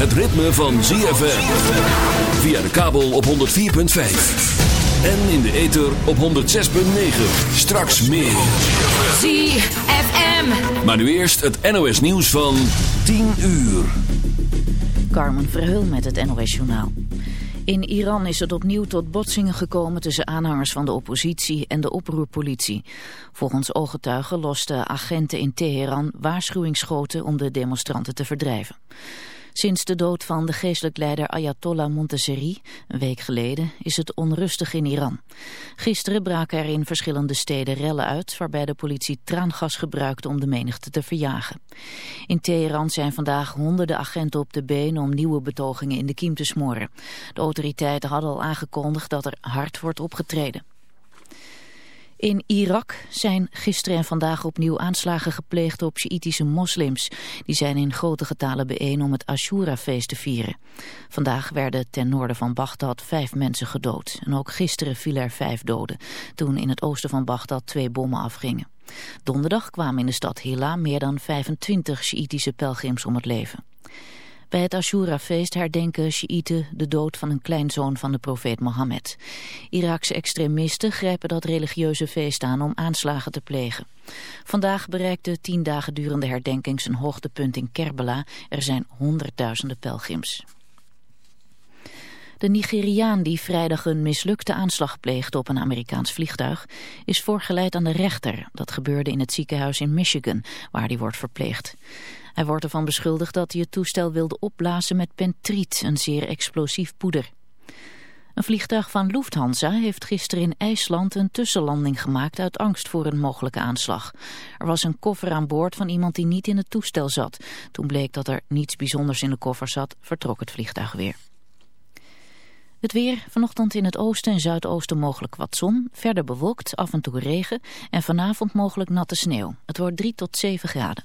Het ritme van ZFM. Via de kabel op 104.5. En in de ether op 106.9. Straks meer. ZFM. Maar nu eerst het NOS nieuws van 10 uur. Carmen Verheul met het NOS Journaal. In Iran is het opnieuw tot botsingen gekomen tussen aanhangers van de oppositie en de oproerpolitie. Volgens ooggetuigen losten agenten in Teheran waarschuwingsschoten om de demonstranten te verdrijven. Sinds de dood van de geestelijk leider Ayatollah Montazeri, een week geleden, is het onrustig in Iran. Gisteren braken er in verschillende steden rellen uit, waarbij de politie traangas gebruikte om de menigte te verjagen. In Teheran zijn vandaag honderden agenten op de been om nieuwe betogingen in de kiem te smoren. De autoriteiten hadden al aangekondigd dat er hard wordt opgetreden. In Irak zijn gisteren en vandaag opnieuw aanslagen gepleegd op Sjiitische moslims. Die zijn in grote getalen bijeen om het Ashura-feest te vieren. Vandaag werden ten noorden van Bagdad vijf mensen gedood. En ook gisteren vielen er vijf doden, toen in het oosten van Bagdad twee bommen afgingen. Donderdag kwamen in de stad Hilla meer dan 25 Sjiitische pelgrims om het leven. Bij het Ashura-feest herdenken Sjiïten de dood van een kleinzoon van de profeet Mohammed. Iraakse extremisten grijpen dat religieuze feest aan om aanslagen te plegen. Vandaag bereikte tien dagen durende herdenking zijn hoogtepunt in Kerbala. Er zijn honderdduizenden pelgrims. De Nigeriaan die vrijdag een mislukte aanslag pleegde op een Amerikaans vliegtuig is voorgeleid aan de rechter. Dat gebeurde in het ziekenhuis in Michigan, waar hij wordt verpleegd. Hij wordt ervan beschuldigd dat hij het toestel wilde opblazen met pentriet, een zeer explosief poeder. Een vliegtuig van Lufthansa heeft gisteren in IJsland een tussenlanding gemaakt uit angst voor een mogelijke aanslag. Er was een koffer aan boord van iemand die niet in het toestel zat. Toen bleek dat er niets bijzonders in de koffer zat, vertrok het vliegtuig weer. Het weer, vanochtend in het oosten en zuidoosten mogelijk wat zon, verder bewolkt, af en toe regen en vanavond mogelijk natte sneeuw. Het wordt 3 tot 7 graden.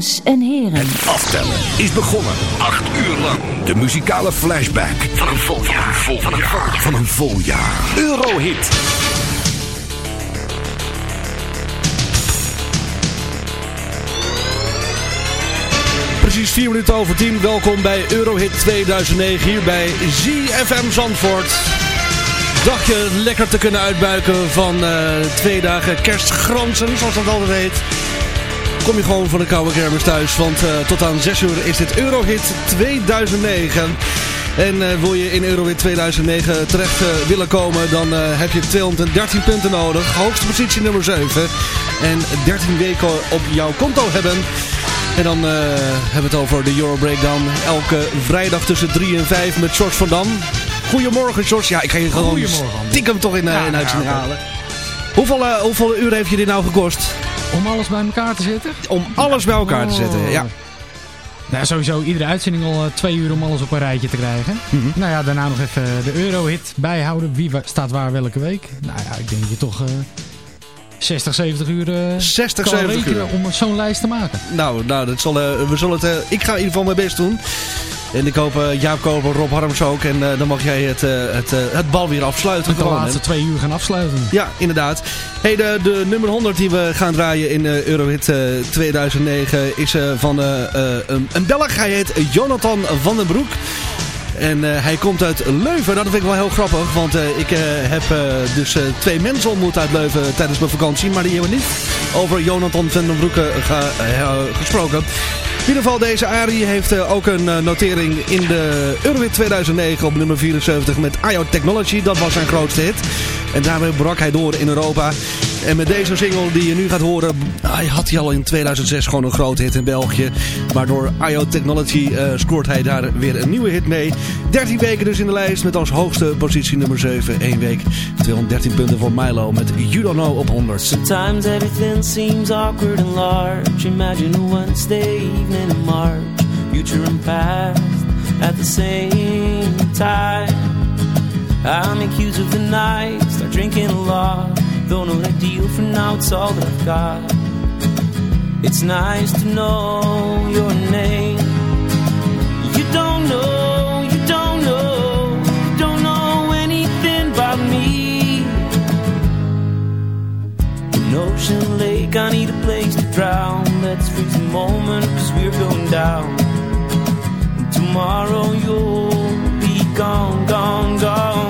Dames en heren. Aftellen is begonnen. Acht uur lang. De muzikale flashback van een vol jaar. Van een vol jaar. Van een vol jaar. Eurohit. Precies 4 minuten over 10. Welkom bij Eurohit 2009 hier bij ZFM Zandvoort. Dacht je lekker te kunnen uitbuiken van uh, twee dagen kerstgransen, zoals dat altijd heet. Kom je gewoon van de koude kermis thuis, want uh, tot aan 6 uur is dit Eurohit 2009. En uh, wil je in Eurohit 2009 terecht uh, willen komen, dan heb je 213 punten nodig. Hoogste positie nummer 7. En 13 weken op jouw konto hebben. En dan hebben we het over de Euro Breakdown. Elke vrijdag tussen 3 en 5 met George van Dam. Goedemorgen George. Ja, ik ga je gewoon stiekem toch in, in uitzending ja, halen. Hoeveel, hoeveel uur heeft je dit nou gekost? Om alles bij elkaar te zetten? Om alles bij elkaar oh. te zetten, ja. Nou, sowieso iedere uitzending al eh, twee uur om alles op een rijtje te krijgen. Mhm. Nou ja, daarna nog even de Eurohit bijhouden. Wie staat waar welke week. Nou ja, ik denk dat je toch eh 60, 70 uur eh 60, kan 70 rekenen uur. om zo'n lijst te maken. Nou, nou dat zal, eh, we zullen het, eh, ik ga in ieder geval mijn best doen. En ik hoop eh, Jaap Koper, Rob Harms ook. En eh, dan mag jij het, eh, het, eh, het bal weer afsluiten. De laatste twee uur gaan afsluiten. Ja, inderdaad. Hey, de, de nummer 100 die we gaan draaien in eh, Eurohit eh, 2009 is eh, van eh, eh, een, een Belg. Hij heet Jonathan van den Broek. En eh, hij komt uit Leuven. Nou, dat vind ik wel heel grappig. Want eh, ik eh, heb dus twee mensen ontmoet uit Leuven tijdens mijn vakantie. Maar die hebben niet over Jonathan van den Broek ge- eh, gesproken. In ieder geval, deze Arie heeft ook een notering in de Eurohit 2009 op nummer 74 met IO Technology. Dat was zijn grootste hit. En daarmee brak hij door in Europa. En met deze single die je nu gaat horen, hij had hij al in 2006 gewoon een grote hit in België. Maar door IO Technology eh, scoort hij daar weer een nieuwe hit mee. 13 weken dus in de lijst met als hoogste positie nummer 7. 1 week 213 punten voor Milo met You Don't Know op 100. Sometimes everything seems awkward and large. Imagine a Wednesday evening in March. Future and past at the same time. I make use of the night, start drinking a lot. Though no ideal for now, it's all that I've got. It's nice to know your name. You don't know, you don't know, you don't know anything about me. An ocean lake, I need a place to drown. Let's freeze the moment, cause we're going down. Tomorrow you'll be gone, gone, gone.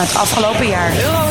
Het afgelopen jaar.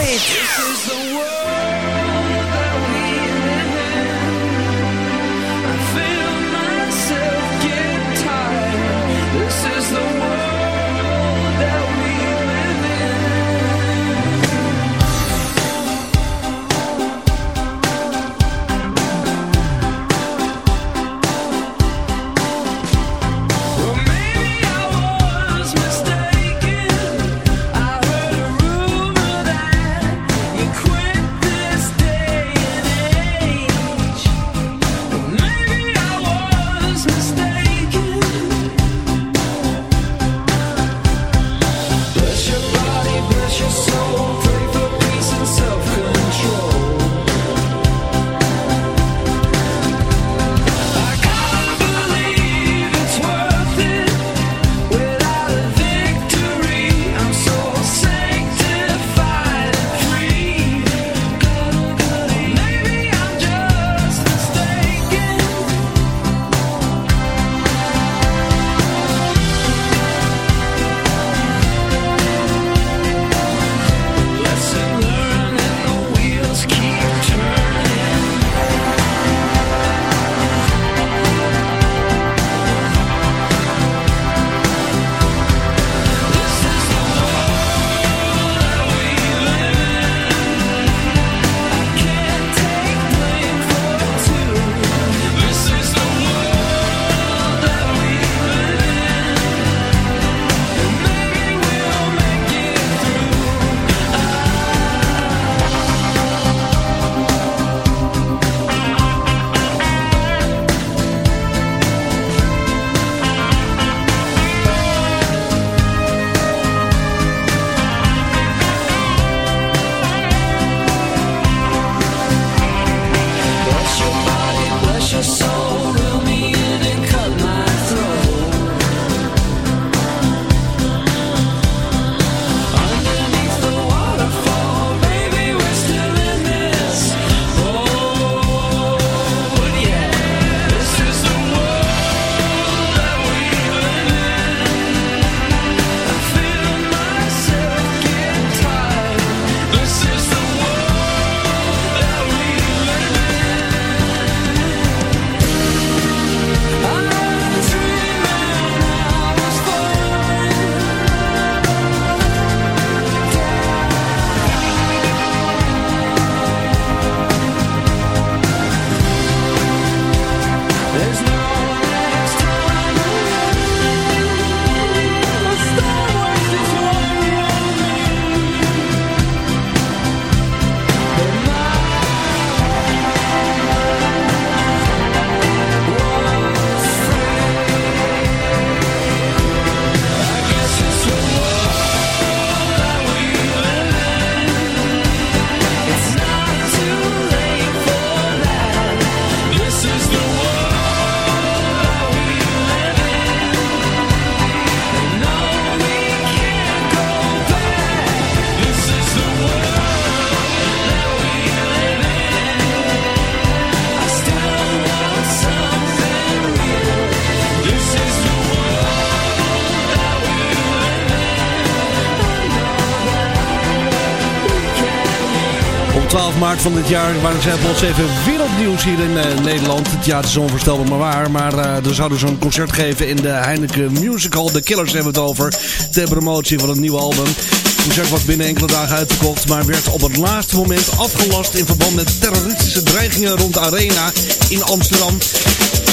Maart van dit jaar waren ze plots even wereldnieuws hier in uh, Nederland. Ja, het is onvoorstelbaar maar waar. Maar uh, er zouden zo'n concert geven in de Heineken Musical. The Killers hebben het over. Ter promotie van het nieuwe album. Het concert was binnen enkele dagen uitverkocht. Maar werd op het laatste moment afgelast in verband met terroristische dreigingen rond de Arena in Amsterdam.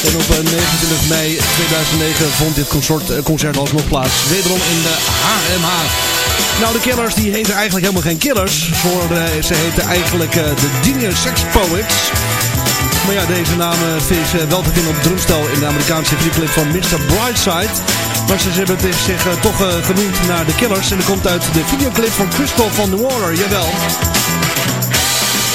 En op 29 mei 2009 vond dit concert, concert alsnog plaats. Wederom in de HMH. Nou, de Killers die heten eigenlijk helemaal geen Killers. Voor, ze heten eigenlijk uh, de Genius Sex Poets. Maar ja, deze naam is uh, wel te vinden op drumstel in de Amerikaanse videoclip van Mr. Brightside. Maar ze hebben het zich toch genoemd naar de Killers. En dat komt uit de videoclip van Crystal van the Water, jawel.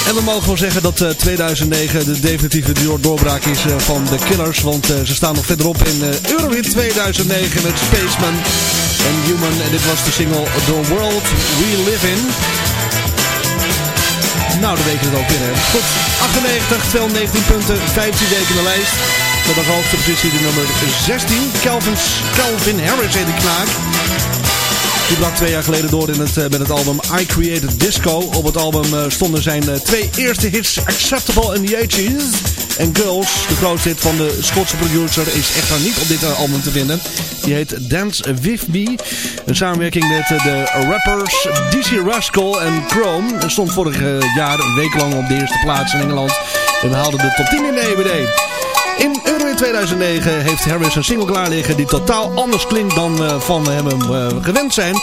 En we mogen wel zeggen dat uh, 2009 de definitieve doorbraak is uh, van de Killers. Want uh, ze staan nog verderop in Eurohit 2009 met Spaceman en Human. En dit was de single The World We Live In. Nou, dan weet je het ook weer. Hè. Goed, 98, 219 punten, 15 weken in de lijst. Met als hoogste positie de nummer 16. Calvin's, Calvin Harris heet de knaak. Die brak twee jaar geleden door in het, uh, met het album I Created Disco. Op het album uh, stonden zijn uh, twee eerste hits Acceptable in the 80s en Girls. De grootste hit van de Schotse producer is echter niet op dit album te vinden. Die heet Dance With Me. Een samenwerking met de rappers DC Rascal en Chrome. stond vorig jaar een week lang op de eerste plaats in Engeland. En haalde de top 10 in de EBD. In Euro 2009 heeft Harris een single klaar liggen die totaal anders klinkt dan uh, van hem uh, gewend zijn.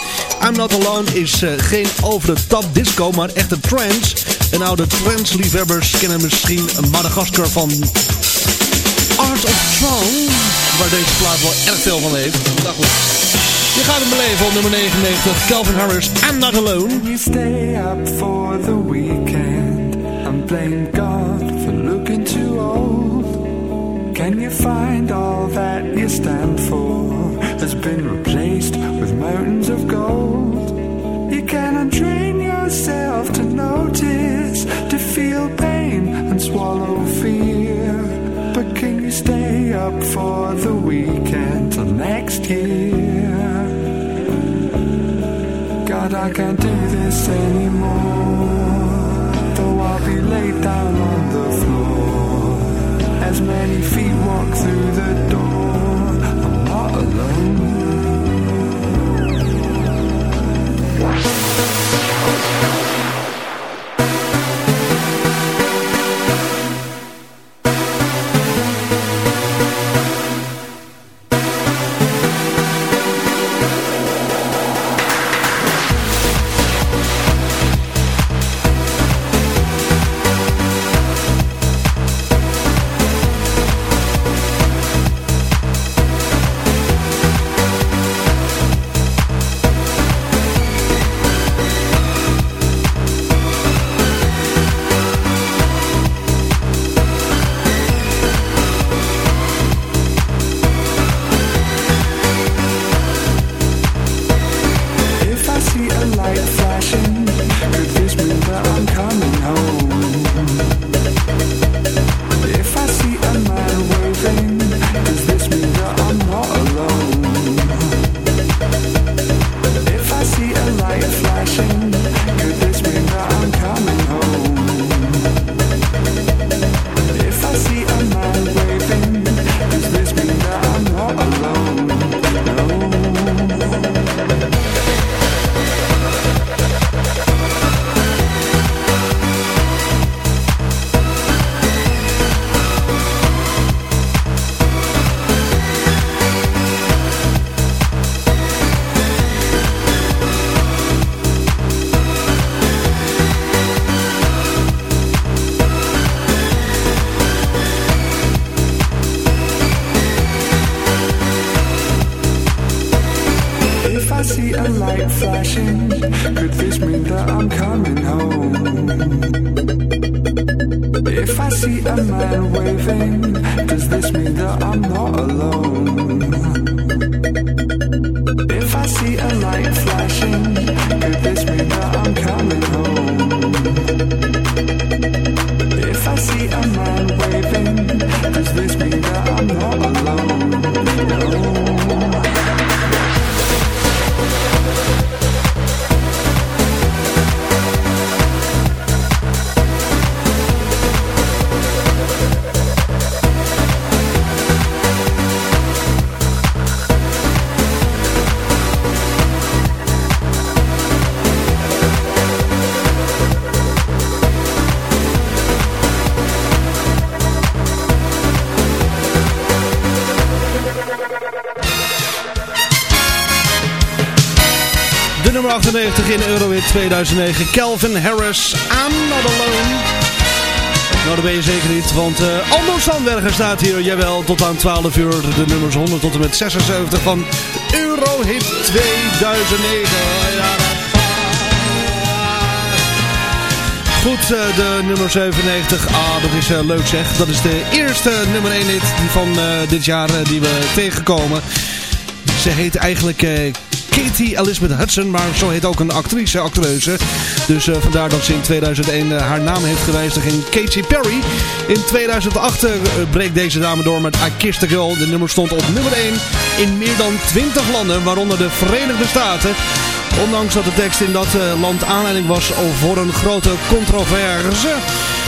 I'm Not Alone is uh, geen over de top disco, maar echte trance. En oude trance-liefhebbers kennen misschien Madagaskar van Art of Throne, waar deze plaat wel erg veel van heeft. Nou goed. Je gaat hem beleven op nummer 99, Calvin Harris, I'm Not Alone. You stay up for the weekend and blame God Can you find all that you stand for has been replaced with mountains of gold? You cannot train yourself to notice, to feel pain and swallow fear. But can you stay up for the weekend till next year? God, I can't do this anymore. Though I'll be laid down on Could this mean that I'm coming home? If I see a man waving 2009. Calvin Harris, I'm Not Alone. Nou, dat ben je zeker niet, want uh, Aldo Sandberger staat hier, jawel, tot aan 12 uur. De nummers 100 tot en met 76 van Eurohit 2009. Goed, uh, de nummer 97. Ah, dat is uh, leuk zeg. Dat is de eerste nummer 1 hit van dit jaar die we tegenkomen. Ze heet eigenlijk Katie Elizabeth Hudson, maar zo heet ook een actrice, actreuse. Dus uh, vandaar dat ze in 2001 uh, haar naam heeft gewijzigd in Katy Perry. In 2008 uh, breekt deze dame door met I Kissed a Girl. De nummer stond op nummer 1 in meer dan 20 landen, waaronder de Verenigde Staten. Ondanks dat de tekst in dat land aanleiding was voor een grote controverse.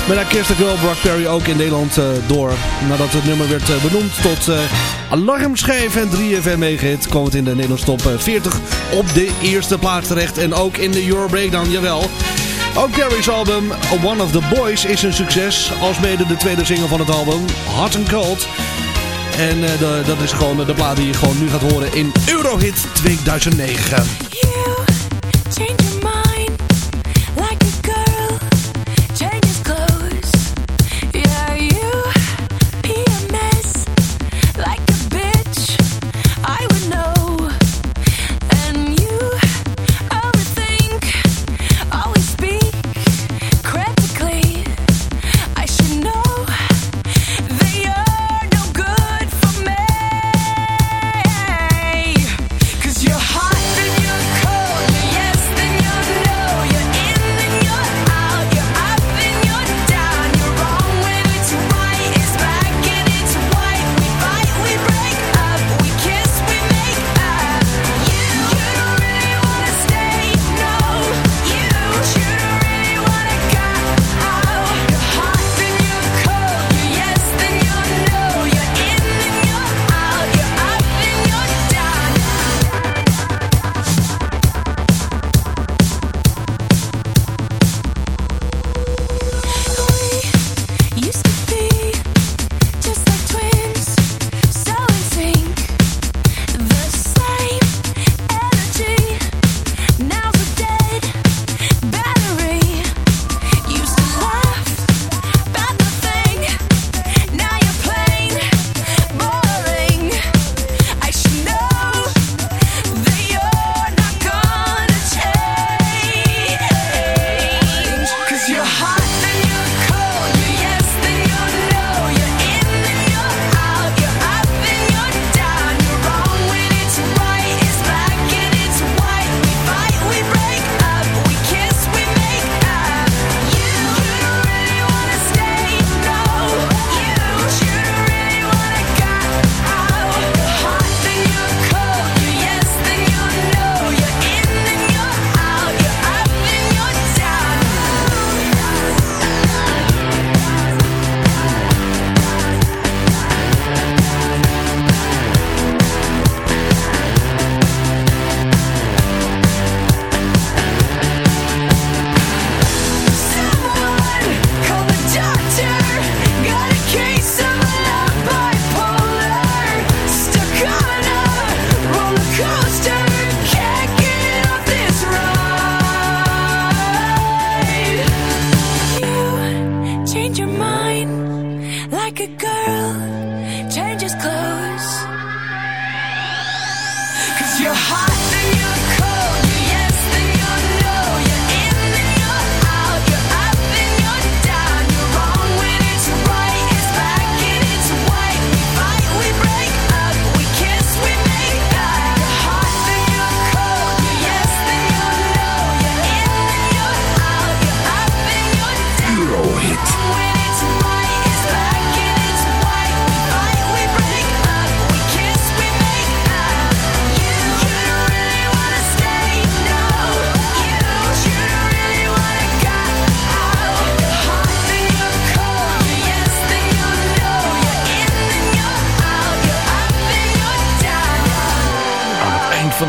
Met Kissed a Girl brak Perry ook in Nederland uh, door. Nadat het nummer werd uh, benoemd tot alarmschijf en 3FM meegehit, kwam het in de Nederlandse top 40 op de eerste plaats terecht. En ook in de Euro Breakdown, jawel. Ook Carrie's album One of the Boys is een succes. Als mede de tweede single van het album, Hot and Cold. En uh, dat is gewoon de plaat die je gewoon nu gaat horen in Eurohit 2009.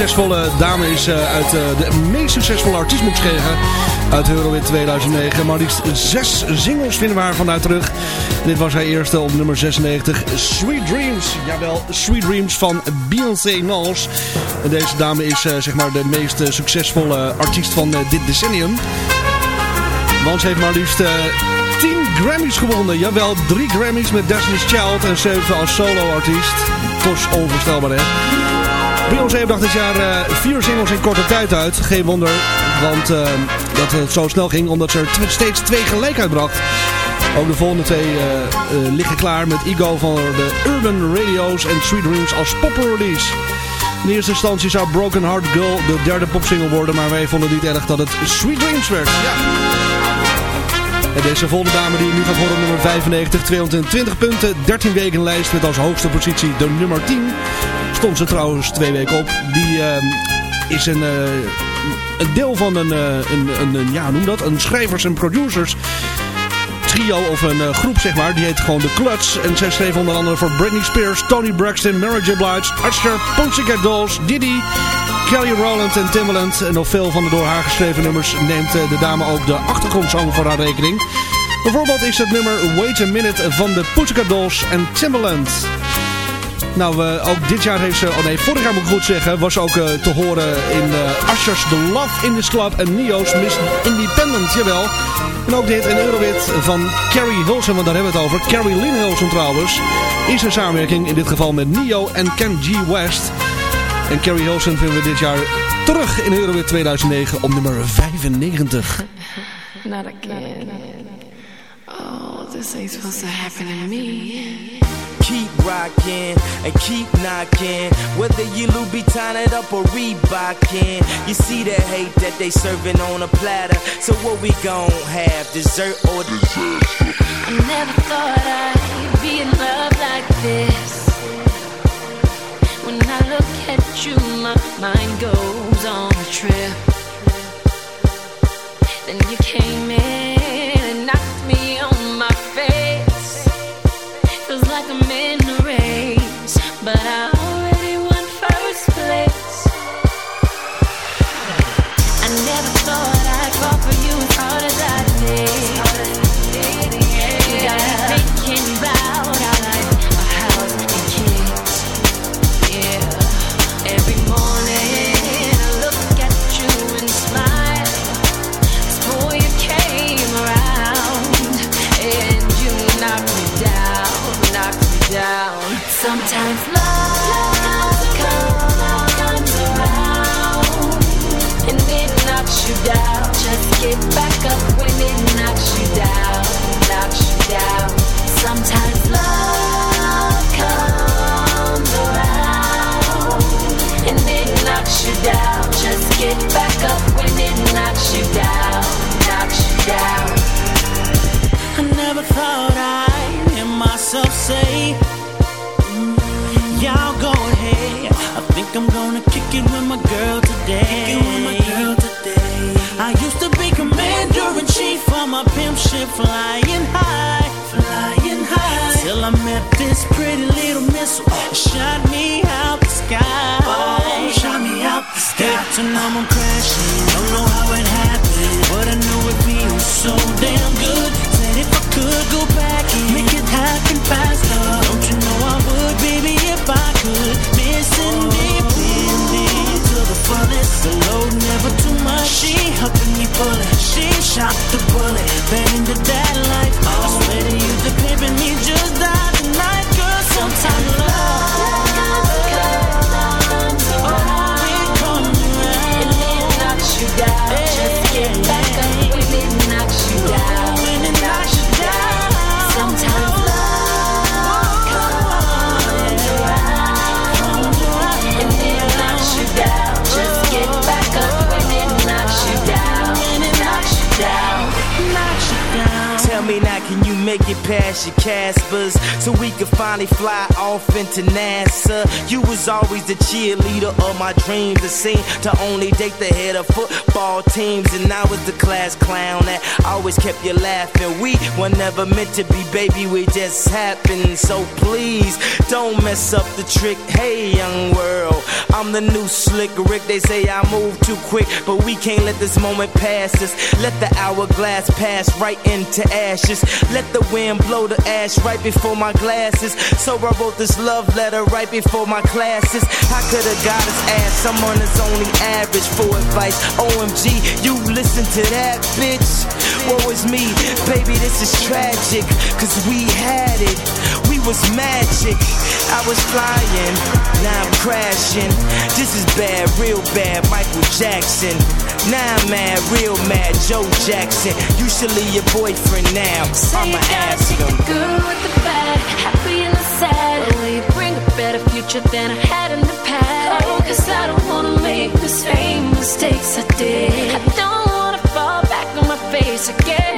Succesvolle dame is uh, uit uh, de meest succesvolle artiest moet uit Eurowit 2009. Maar liefst zes singles vinden we haar vanuit terug. Dit was haar eerste op nummer 96, Sweet Dreams. Jawel, Sweet Dreams van Beyoncé Knowles. Deze dame is uh, zeg maar de meest succesvolle artiest van dit decennium. Want ze heeft maar liefst 10 Grammys gewonnen. Jawel, 3 Grammys met Destiny's Child en 7 als solo-artiest. Toch onvoorstelbaar, hè? Beyoncé bracht dit jaar uh, vier singles in korte tijd uit. Geen wonder, want uh, dat het zo snel ging, omdat ze er steeds twee gelijk uitbracht. Ook de volgende twee uh, liggen klaar met Ego van de Urban Radio's en Sweet Dreams als pop-release. In eerste instantie zou Broken Heart Girl de derde popsingle worden, maar wij vonden niet erg dat het Sweet Dreams werd. Ja. En deze volgende dame die nu gaat horen nummer 95, 220 punten, 13 weken lijst met als hoogste positie de nummer 10. Stond ze trouwens twee weken op. Die uh, is een, uh, een deel van een, uh, een, een, een, ja noem dat, een schrijvers en producers trio of een uh, groep zeg maar. Die heet gewoon The Kluts. En zij schreef onder andere voor Britney Spears, Tony Braxton, Mary J. Blige, Usher, Pussycat Dolls, Diddy, Kelly Rowland en Timbaland. En nog veel van de door haar geschreven nummers neemt de dame ook de achtergrondzang voor haar rekening. Bijvoorbeeld is het nummer Wait a Minute van de Pussycat Dolls en Timbaland. Nou, uh, ook dit jaar heeft ze, oh nee, vorig jaar moet ik goed zeggen, was ook uh, te horen in uh, Usher's The Love in This Club en Neo's Miss Independent, jawel. En ook dit, een Eurowit van Carrie Hilson, want daar hebben we het over. Carrie Lynn Hilson trouwens, is een samenwerking in dit geval met Neo en Ken G. West. En Carrie Hilson vinden we dit jaar terug in Eurowit 2009 op nummer 95. Not again. Oh, this ain't supposed to happen to me. Keep rocking and keep knocking. Whether you Louboutin it up or Reebokin, you see the hate that they serving on a platter. So what we gon' have, dessert or dessert? I never thought I'd be in love like this. When I look at you, my mind goes on a trip. Then you came in make it past your Caspers so we could finally fly off into NASA. You was always the cheerleader of my dreams. It seemed to only date the head of football teams, and I was the class clown that always kept you laughing. We were never meant to be, baby. We just happened. So please don't mess up the trick. Hey, young world, I'm the new slick Rick. They say I move too quick, but we can't let this moment pass us. Let the hourglass pass right into ashes. Let the wind blow the ash right before my glasses. So I wrote this love letter right before my classes. I could have got his ass, someone that's only average for advice. OMG, you listen to that, bitch. Woe is me, baby, this is tragic. Cause we had it, we was magic. I was flying, now I'm crashing. This is bad, real bad, Michael Jackson. Now I'm mad, real mad, Joe Jackson. You should leave your boyfriend now. I'ma ask him. the good with the bad, happy and the sad. Will you bring a better future than I had in the past? Oh, cause I don't wanna make the same mistakes I did. I don't wanna fall back on my face again.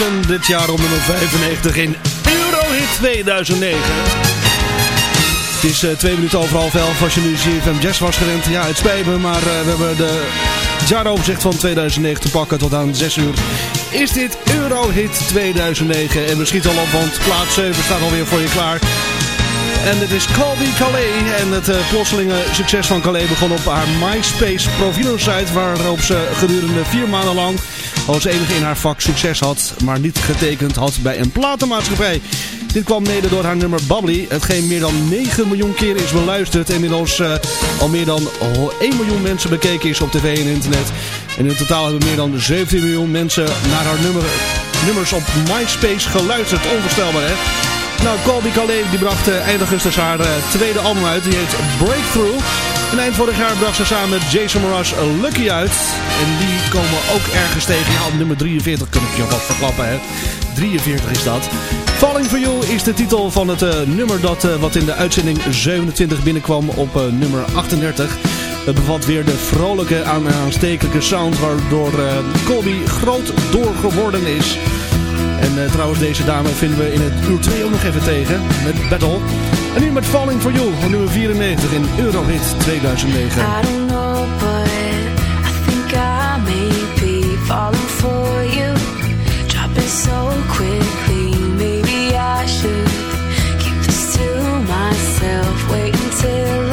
Dit jaar op nummer 95 in Eurohit 2009. Het is eh, twee minuten over half elf als je nu CFM Jazz was gerend. Ja, het spijt me, maar eh, we hebben de jaaroverzicht van 2009 te pakken tot aan 6 uur. Is dit Eurohit 2009? En we schieten al op, want plaats 7 staat alweer voor je klaar. En het is Colby Calais. En het eh, plotselinge succes van Calais begon op haar MySpace profielsite. Waarop ze gedurende vier maanden lang als enige in haar vak succes had. Maar niet getekend had bij een platenmaatschappij. Dit kwam mede door haar nummer Bubbly. Hetgeen meer dan 9 miljoen keer is beluisterd. En inmiddels eh, al meer dan 1 miljoen mensen bekeken is op tv en internet. En in totaal hebben meer dan 17 miljoen mensen naar haar nummer, nummers op MySpace geluisterd. Onvoorstelbaar hè? Nou, Colby Calais die bracht eh, eind augustus haar eh, tweede album uit. Die heet Breakthrough. En eind vorig jaar bracht ze samen met Jason Mraz Lucky uit. En die komen ook ergens tegen. Ja, nummer 43 kun ik je wat verklappen, hè. 43 is dat. Falling For You is de titel van het eh, nummer dat wat in de uitzending 27 binnenkwam op nummer 38. Het bevat weer de vrolijke aanstekelijke sound waardoor Colby groot door geworden is. En eh, trouwens, deze dame vinden we in het uur 2 ook nog even tegen. Met Battle. En nu met Falling For You, nummer 94 in Eurohit 2009. I don't know, but I think I may be falling for you. Dropping so quickly, maybe I should keep this to myself. Wait until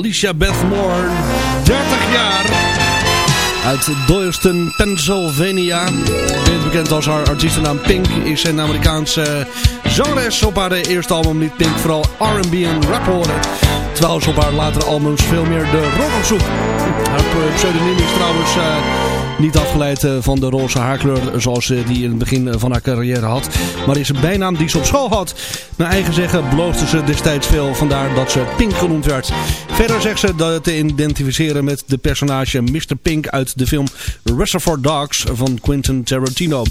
Alicia Beth Moore, 30 jaar. Uit Doylestown, Pennsylvania. Bekend als haar artiestennaam Pink is een Amerikaanse zangeres. Op haar eerste album liet Pink vooral R&B en rap horen. Terwijl ze op haar latere albums veel meer de rock opzoekt. Haar pseudoniem is trouwens eh, niet afgeleid eh, van de roze haarkleur zoals ze die in het begin van haar carrière had. Maar is een bijnaam die ze op school had. Naar eigen zeggen bloosde ze destijds veel, vandaar dat ze Pink genoemd werd. Verder zegt ze dat te identificeren met de personage Mr. Pink uit de film Reservoir Dogs van Quentin Tarantino.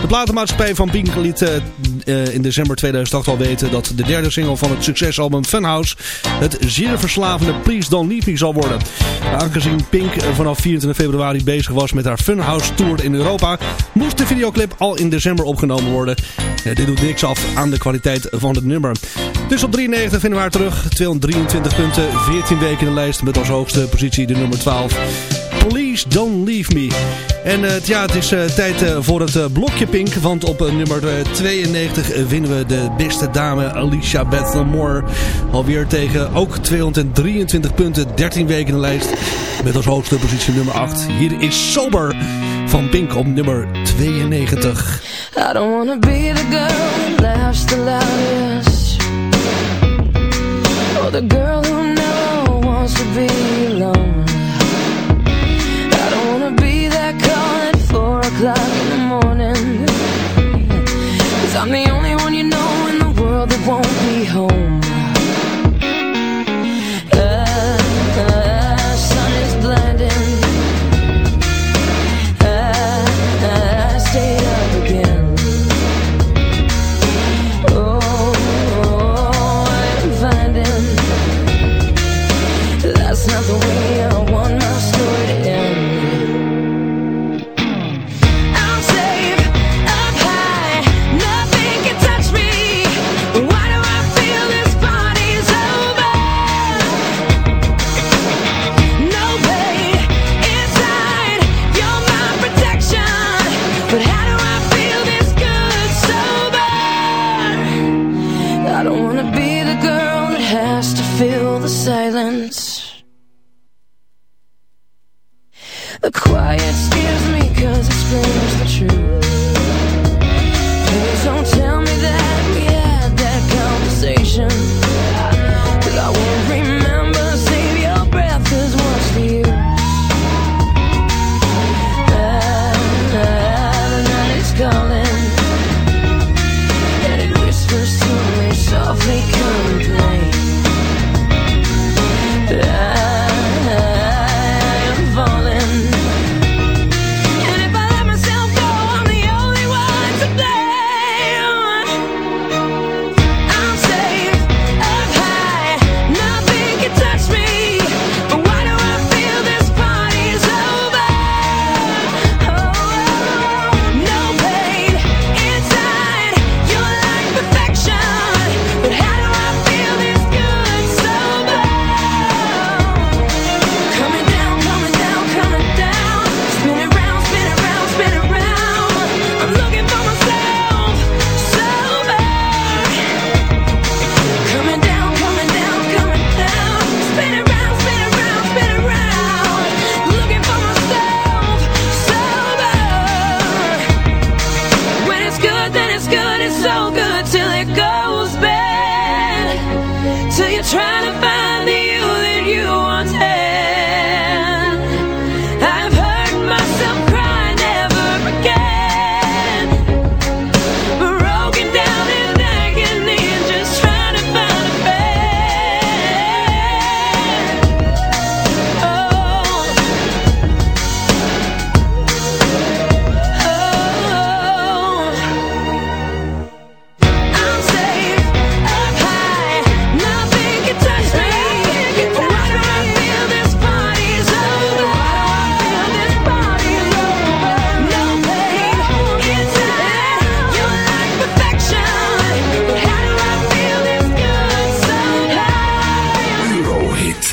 De platenmaatschappij van Pink liet eh, eh, in december 2008 al weten dat de derde single van het succesalbum Funhouse het zeer verslavende Please Don't Leave Me zal worden. Aangezien Pink vanaf 24 februari bezig was met haar Funhouse Tour in Europa, moest de videoclip al in december opgenomen worden. Dit doet niks af aan de kwaliteit van het nummer. Dus op 93 vinden we haar terug. 223 punten, 14 weken in de lijst met als hoogste positie de nummer 12. Please Don't Leave Me. En eh, ja, het is eh, tijd eh, voor het blokje Pink. Want op nummer 92 winnen we de beste dame Alicia Bethlehem Alweer tegen ook 223 punten, 13 weken in de lijst. Met als hoogste positie nummer 8. Hier is Sober van Pink op nummer 92. I don't wanna be the girl who laughs the loudest. the girl who never wants to be alone. I don't wanna be that call at four o'clock in the morning. Cause I'm the only one you know in the world that won't be home.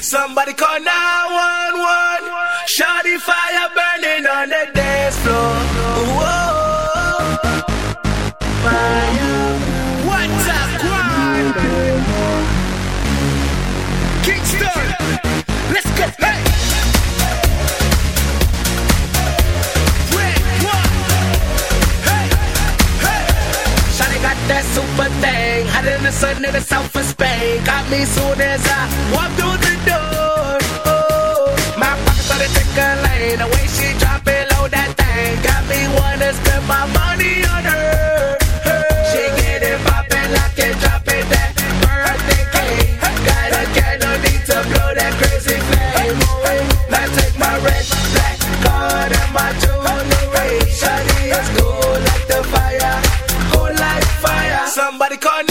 Somebody call 911. Shawty fire burning on the dance floor. Whoa. Fire. What's up, Quad? Kingston. Let's go. Hey. the sun in the south of Spain. Got me soon as I walk through the door. Oh, my pockets started tickling. The way she drop it low, that thing got me wanna spend my money on her. She get it poppin', like it, drop it, that birthday cake. Got a candle, need to blow that crazy flame. Now take my red, black card and my jewelry. Shawty is cool like the fire, cool like fire. Somebody call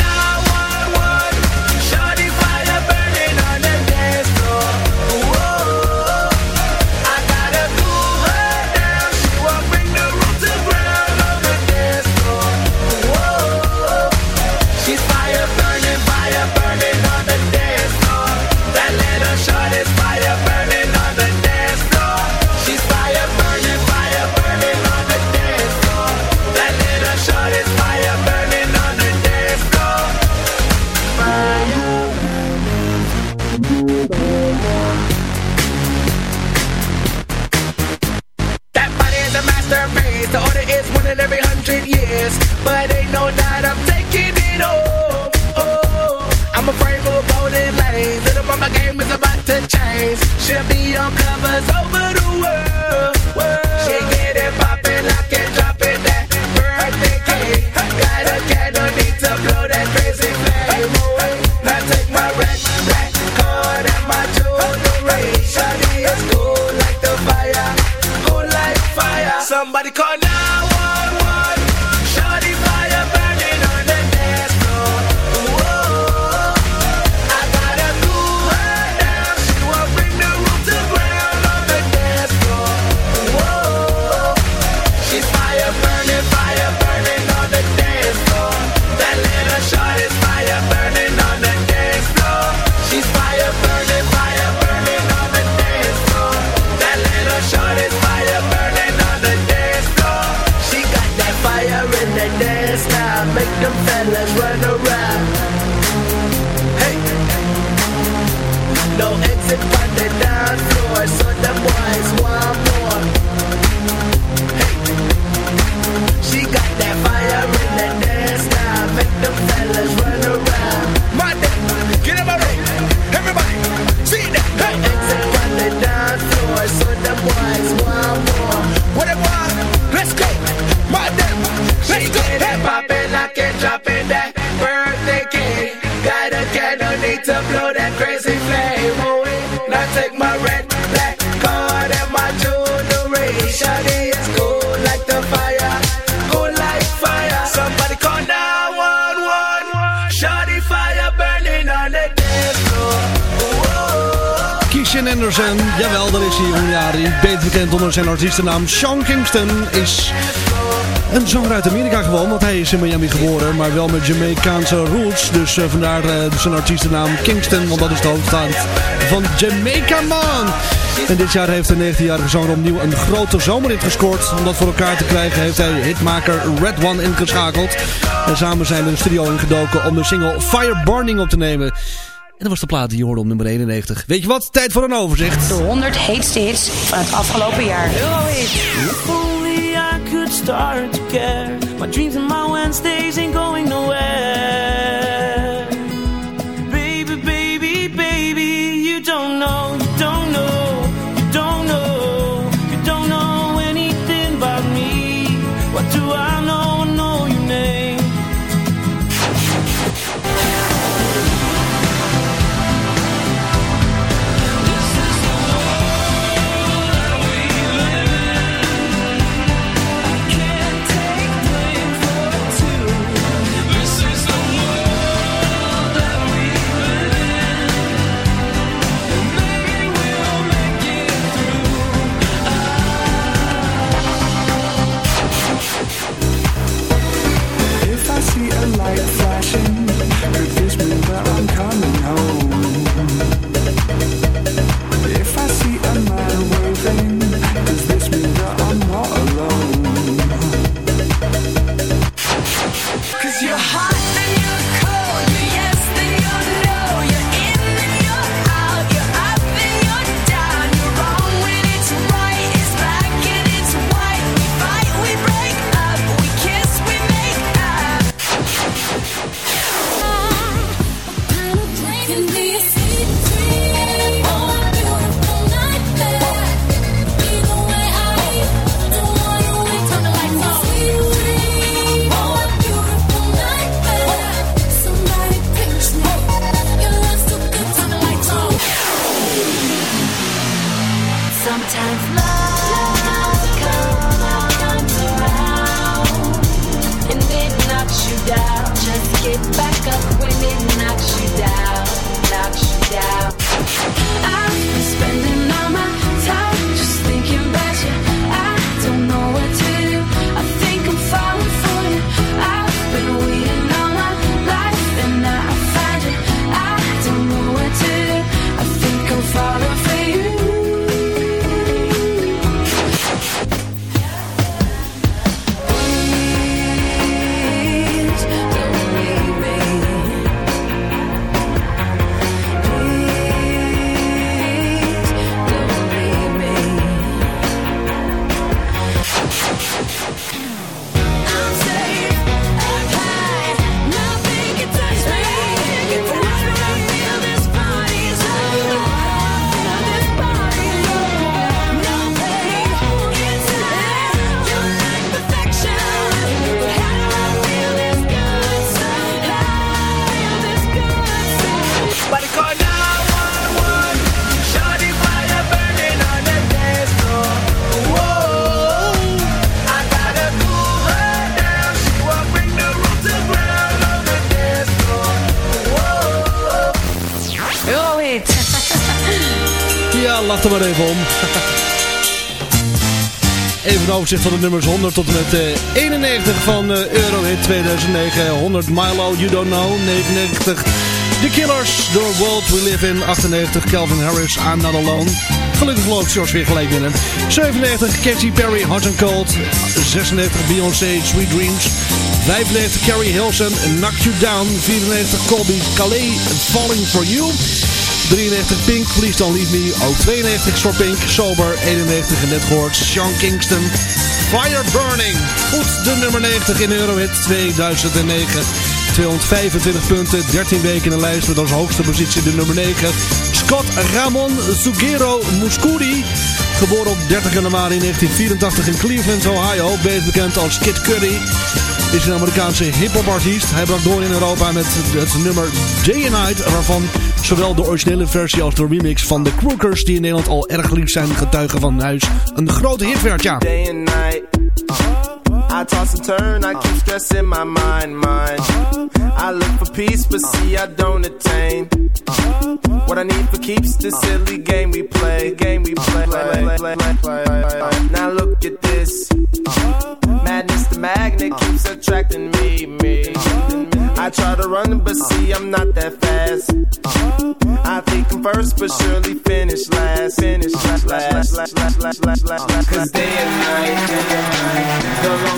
to change. She'll be on covers. De naam Sean Kingston is een zanger uit Amerika gewoon, want hij is in Miami geboren, maar wel met Jamaicaanse roots. Dus eh, vandaar eh, dus uh, zijn artiestennaam Kingston, want dat is de hoofdstaand van Jamaica Man. En dit jaar heeft de 19-jarige zanger opnieuw een grote zomerrit gescoord. Om dat voor elkaar te krijgen heeft hij hitmaker Red One ingeschakeld. En samen zijn we een studio ingedoken om de single Fire Burning op te nemen. En dat was de plaat die je hoorde op nummer 91. Weet je wat? Tijd voor een overzicht. De 100 heetste hits van het afgelopen jaar. If only I could start to care. My dreams and my Wednesdays ain't going nowhere. Er maar even om. Even een overzicht van de nummers 100 tot en met uh, 91 van uh, Eurohit 2009. 100 Milo, You Don't Know. 99 The Killers, The World We Live In. 98 Calvin Harris, I'm Not Alone. Gelukkig loopt George weer gelijk binnen. 97 Katy Perry, Hot and Cold. 96 Beyoncé, Sweet Dreams. 95 Carrie Hilson, Knock You Down. 94 Colby Calais, Falling For You. 93 Pink, Please Don't Leave Me. Ook 92 Store Pink, Sober. 91 en net gehoord Sean Kingston, Fire Burning. Goed, de nummer 90 in Eurohit 2009. 225 punten, 13 weken in de lijst met als hoogste positie de nummer 9. Scott Ramon Sugero Muscuri. Geboren op 30 januari 1984 in Cleveland, Ohio. Beter bekend als Kid Cudi. Is een Amerikaanse hip-hop artiest. Hij brak door in Europa met het nummer Day and Night. Waarvan zowel de originele versie als de remix van de Crookers. Die in Nederland al erg lief zijn getuigen van huis. Een grote hit werd, ja. Day night. I toss and turn, I keep stressing my mind, mind. I look for peace, but see I don't attain. What I need for keeps the silly game we play, game we play. Now look at this. Madness, the magnet keeps attracting me, me. I try to run, but see I'm not that fast. I think I'm first, but surely finish last. Finish last, last, last, last, last, last, last. Cause day and night, the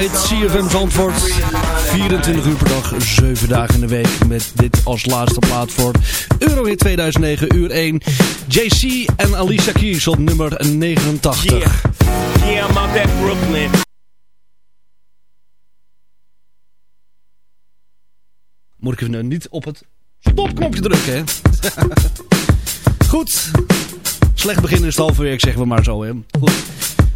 Night, CFM Zandvoort. 24 uur per dag, 7 dagen in de week. Met dit als laatste plaat voor Eurohit 2009, uur 1. JC en Alicia Keys op nummer 89. Yeah, yeah I'm out at Brooklyn. Moet ik even niet op het stopknopje drukken, hè? Goed. Slecht begin is het halverwerk, zeggen we maar zo, hè? Goed.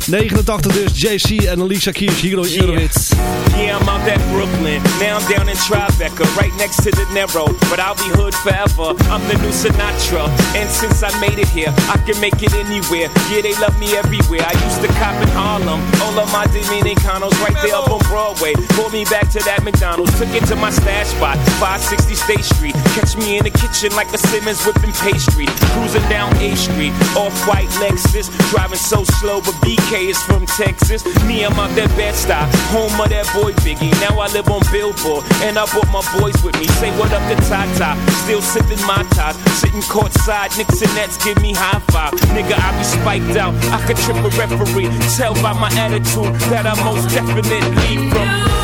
89 dus, JC en Alicia Keys hier op Eurohit. Yeah, I'm out at Brooklyn. Now I'm down in Tribeca, right next to the Narrow. But I'll be hood forever. I'm the new Sinatra. And since I made it here, I can make it anywhere. Yeah, they love me everywhere. I used to cop in Harlem. All of my Dominicanos right there up on Broadway. Pulled me back to that McDonald's. Took it to my stash spot, 560 State Street. Catch me in the kitchen like a Simmons whipping pastry. Cruising down A Street, off-white Lexus. Driving so slow, but BK is from Texas. Me, I'm out that Bed-Stuy, home of that boy Biggie. Now I live on Billboard, and I brought my boys with me. Say what up to Tata, still sipping my ties. Sitting courtside, Knicks and Nets give me high five. Nigga, I be spiked out, I could trip a referee. Tell by my attitude that I most definitely from.